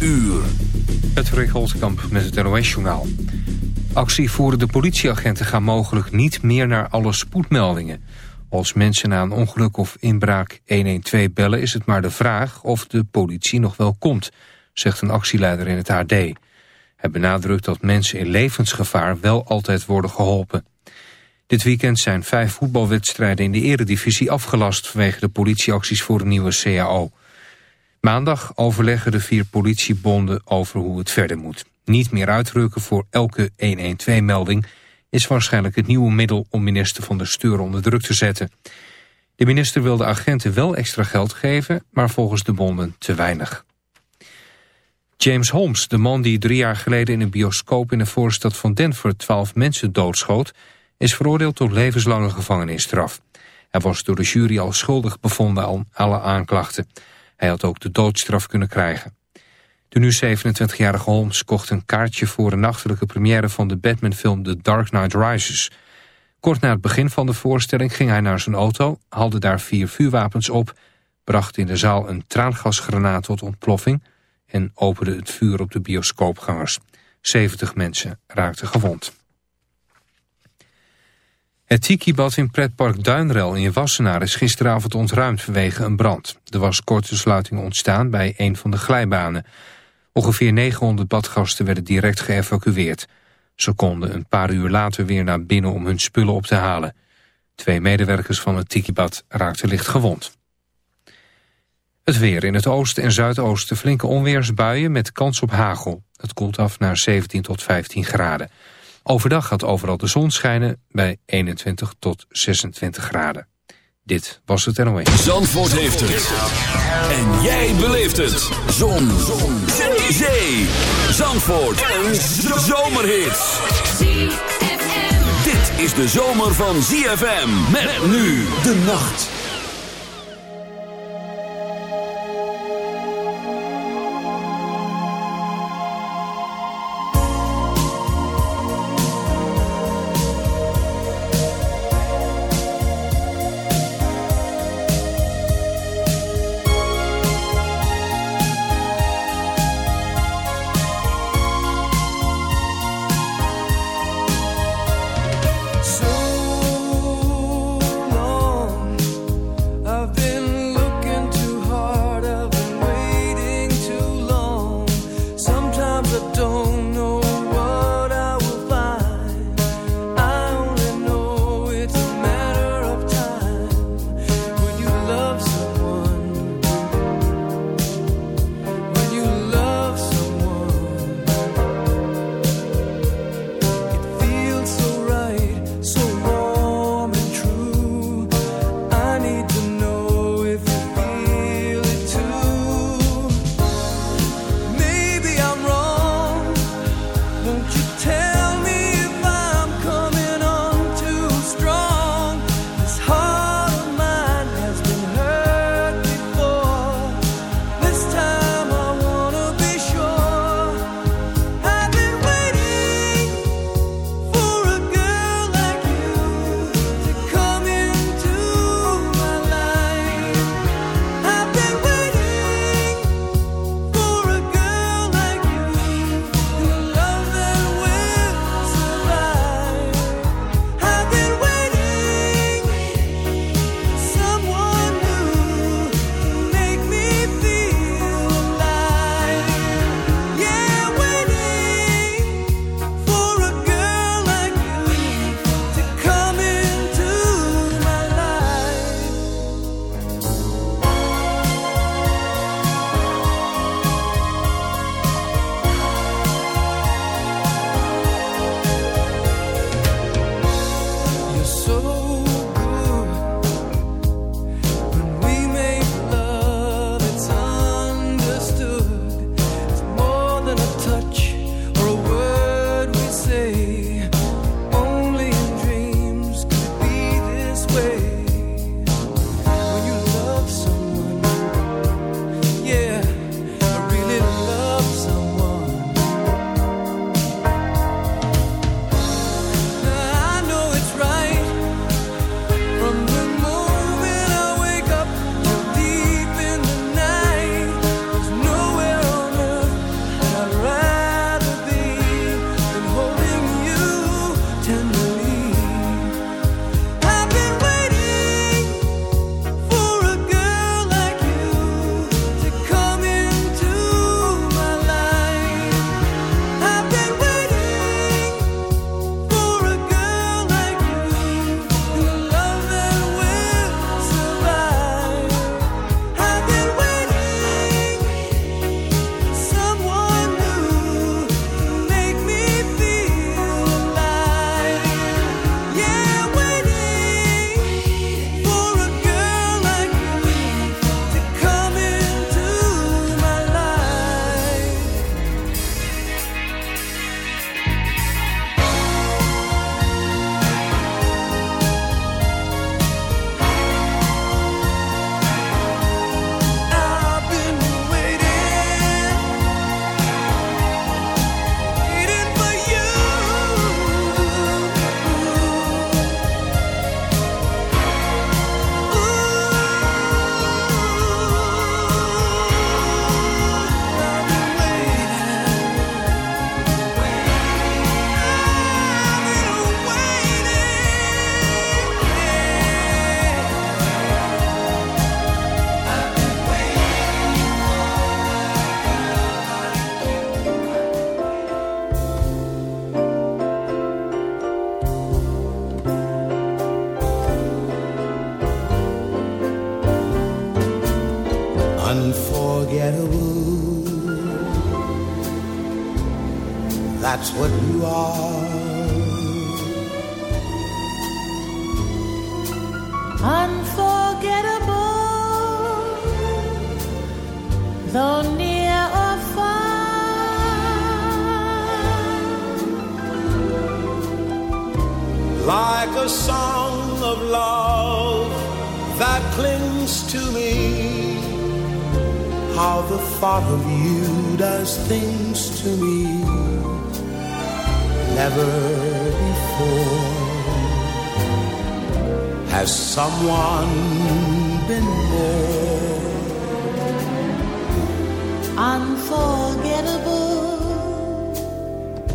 uur. Het Holtkamp met het NOS-journaal. Actievoerende politieagenten gaan mogelijk niet meer naar alle spoedmeldingen. Als mensen na een ongeluk of inbraak 112 bellen... is het maar de vraag of de politie nog wel komt, zegt een actieleider in het AD. Hij benadrukt dat mensen in levensgevaar wel altijd worden geholpen. Dit weekend zijn vijf voetbalwedstrijden in de eredivisie afgelast... vanwege de politieacties voor een nieuwe CAO. Maandag overleggen de vier politiebonden over hoe het verder moet. Niet meer uitrukken voor elke 112-melding is waarschijnlijk het nieuwe middel om minister van de Steur onder druk te zetten. De minister wil de agenten wel extra geld geven, maar volgens de bonden te weinig. James Holmes, de man die drie jaar geleden in een bioscoop in de voorstad van Denver twaalf mensen doodschoot, is veroordeeld tot levenslange gevangenisstraf. Hij was door de jury al schuldig bevonden aan alle aanklachten. Hij had ook de doodstraf kunnen krijgen. De nu 27-jarige Holmes kocht een kaartje voor een nachtelijke première van de Batman-film The Dark Knight Rises. Kort na het begin van de voorstelling ging hij naar zijn auto, haalde daar vier vuurwapens op, bracht in de zaal een traangasgranaat tot ontploffing en opende het vuur op de bioscoopgangers. 70 mensen raakten gewond. Het tikibad in pretpark Duinrel in Wassenaar is gisteravond ontruimd vanwege een brand. Er was korte sluiting ontstaan bij een van de glijbanen. Ongeveer 900 badgasten werden direct geëvacueerd. Ze konden een paar uur later weer naar binnen om hun spullen op te halen. Twee medewerkers van het tikibad raakten licht gewond. Het weer in het oosten en zuidoosten flinke onweersbuien met kans op hagel. Het koelt af naar 17 tot 15 graden. Overdag gaat overal de zon schijnen bij 21 tot 26 graden. Dit was het NOS. Zandvoort heeft het. En jij beleeft het. Zon. zon. Zee. Zandvoort. Een zomerhit. Dit is de zomer van ZFM. Met nu de nacht.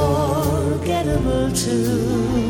unforgettable too.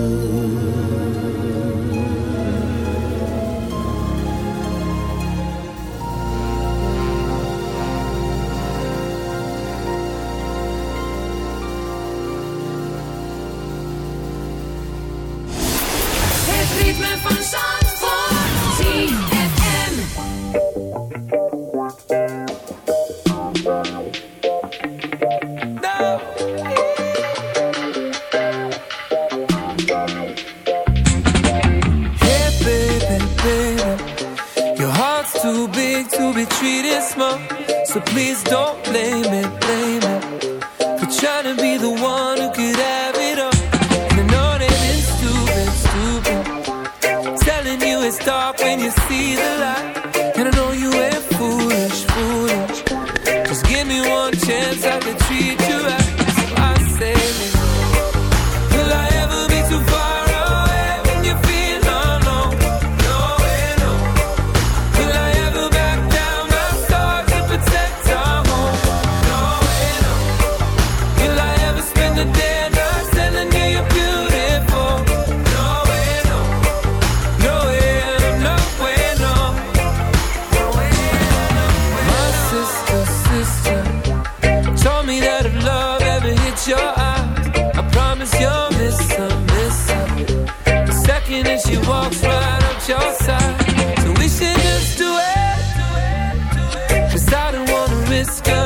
this so please don't blame it, blame it. For trying to be the one who could have it all. And I know they've stupid, stupid. Telling you it's dark when you see the light. Alaska.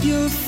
You're.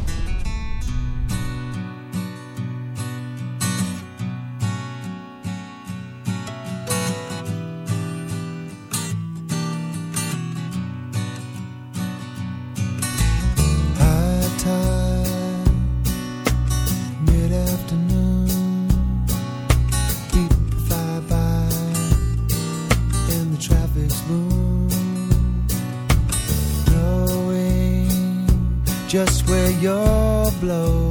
your blow.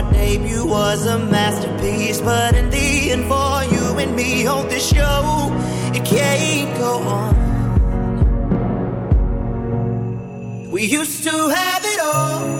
Our debut was a masterpiece, but in the end, for you and me, hold this show it can't go on. We used to have it all,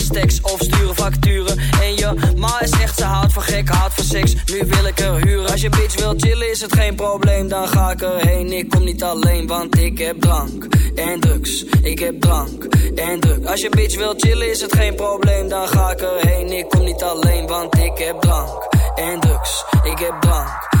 is echt, ze houdt van gek, houdt van seks. Nu wil ik er huren. Als je bitch wil chillen is het geen probleem, dan ga ik erheen. Ik kom niet alleen, want ik heb drank en drugs. Ik heb drank en drugs. Als je bitch wil chillen is het geen probleem, dan ga ik erheen. Ik kom niet alleen, want ik heb drank en drugs. Ik heb drank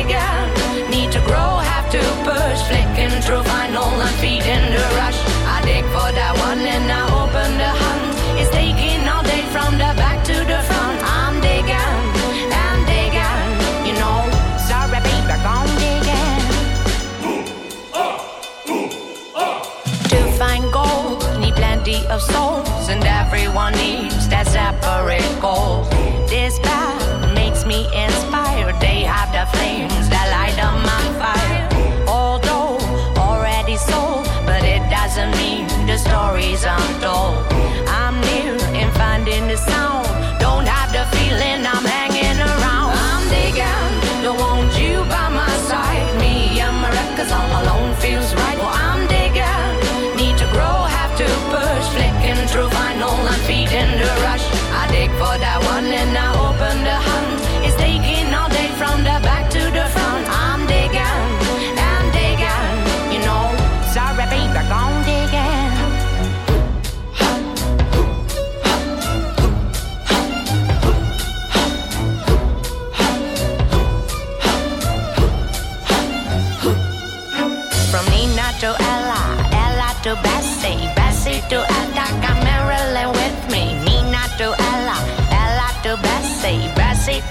everyone needs their separate goals. This path makes me inspired. They have the flames that light up my fire. Although already sold, but it doesn't mean the story's untold.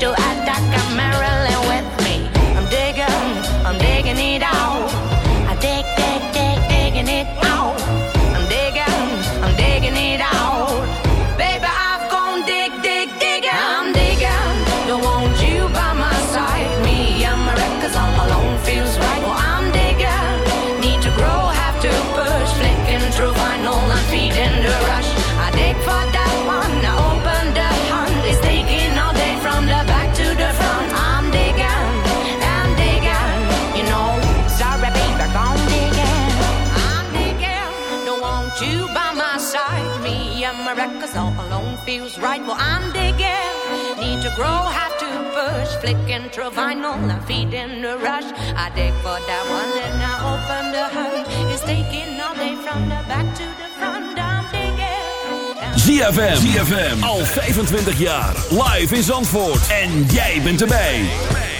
就黯淡 feels right. Well, I'm digging. Need to grow, have to push. Flick intro vinyl, I I'm feeding the rush. I dig for that one and I open the hunt. It's taking all day from the back to the front. I'm digging. ZFM. ZFM. Al 25 jaar. Live in Zandvoort. En jij bent erbij.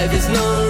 Life is no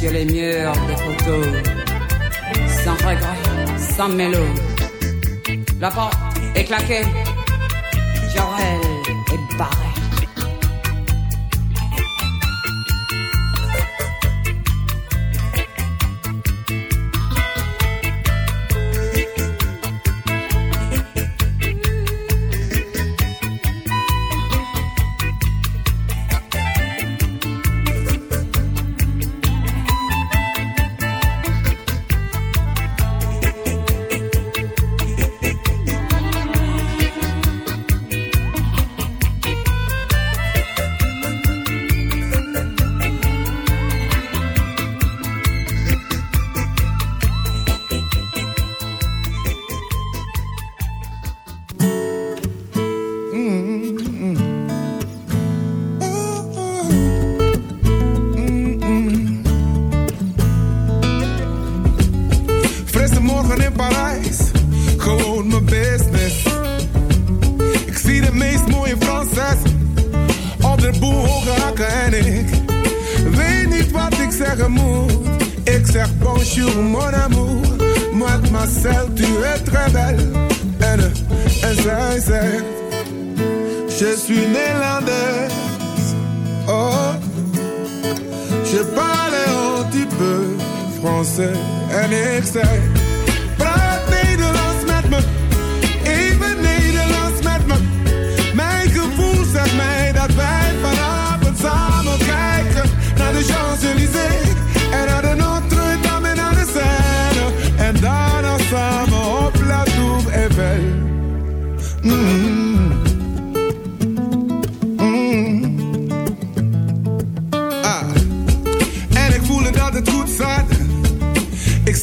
sur les murs des photos, sans regret, sans mélo. La porte est claquée,